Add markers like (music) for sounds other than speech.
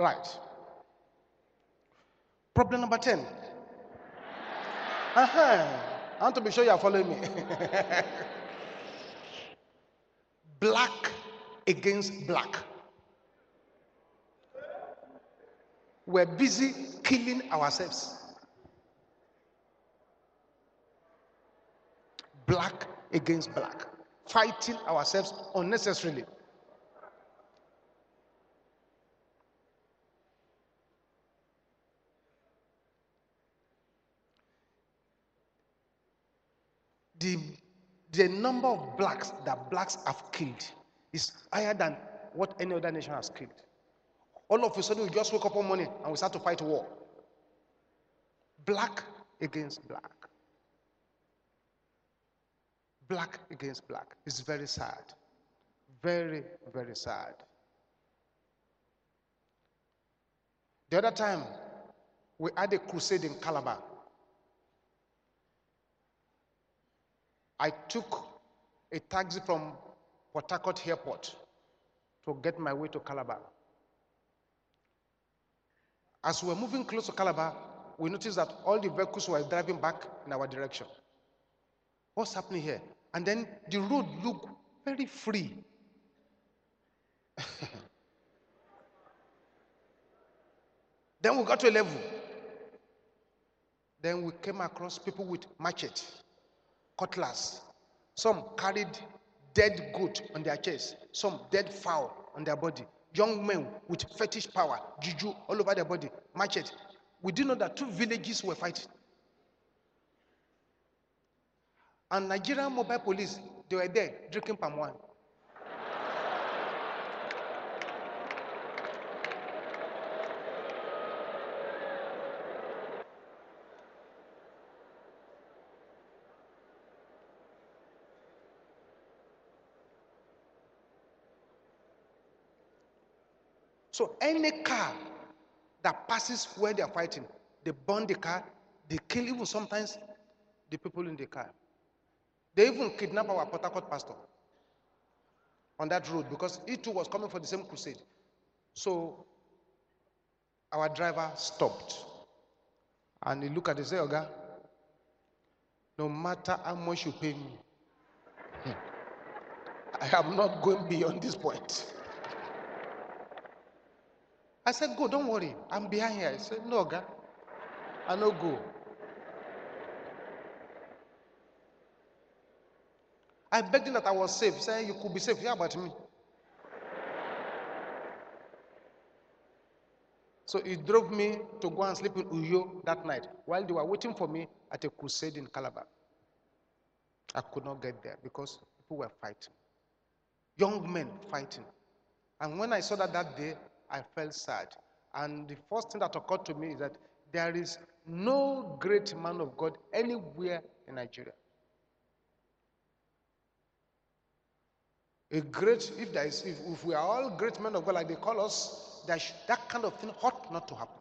Right. Problem number 10. Uh-huh. I want to be sure you are following me. (laughs) black against black. We're busy killing ourselves. Black against black. Fighting ourselves unnecessarily. The, the number of blacks that blacks have killed is higher than what any other nation has killed. All of a sudden, we just wake up one morning and we start to fight war. Black against black. Black against black. It's very sad. Very, very sad. The other time, we had a crusade in Calabar. I took a taxi from Port Harcourt Airport to get my way to Calabar. As we were moving close to Calabar, we noticed that all the vehicles were driving back in our direction. What's happening here? And then the road looked very free. (laughs) then we got to a level. Then we came across people with machetes cutlass. Some carried dead goat on their chest, some dead fowl on their body. Young men with fetish power, juju all over their body, machete. We didn't know that two villages were fighting. And Nigerian mobile police, they were there drinking palm wine. So any car that passes where they are fighting, they burn the car, they kill even sometimes the people in the car. They even kidnap our Port pastor on that road because he too was coming for the same crusade. So our driver stopped and he looked at the say, Oga, no matter how much you pay me, (laughs) I am not going beyond this point. I said, Go, don't worry. I'm behind here. He said, No, God. I no go. I begged him that I was safe. Said, You could be safe. Yeah, about me. So he drove me to go and sleep in Uyo that night while they were waiting for me at a crusade in Calabar. I could not get there because people were fighting. Young men fighting. And when I saw that that day, I felt sad. And the first thing that occurred to me is that there is no great man of God anywhere in Nigeria. A great, if there is, if, if we are all great men of God like they call us, that kind of thing ought not to happen.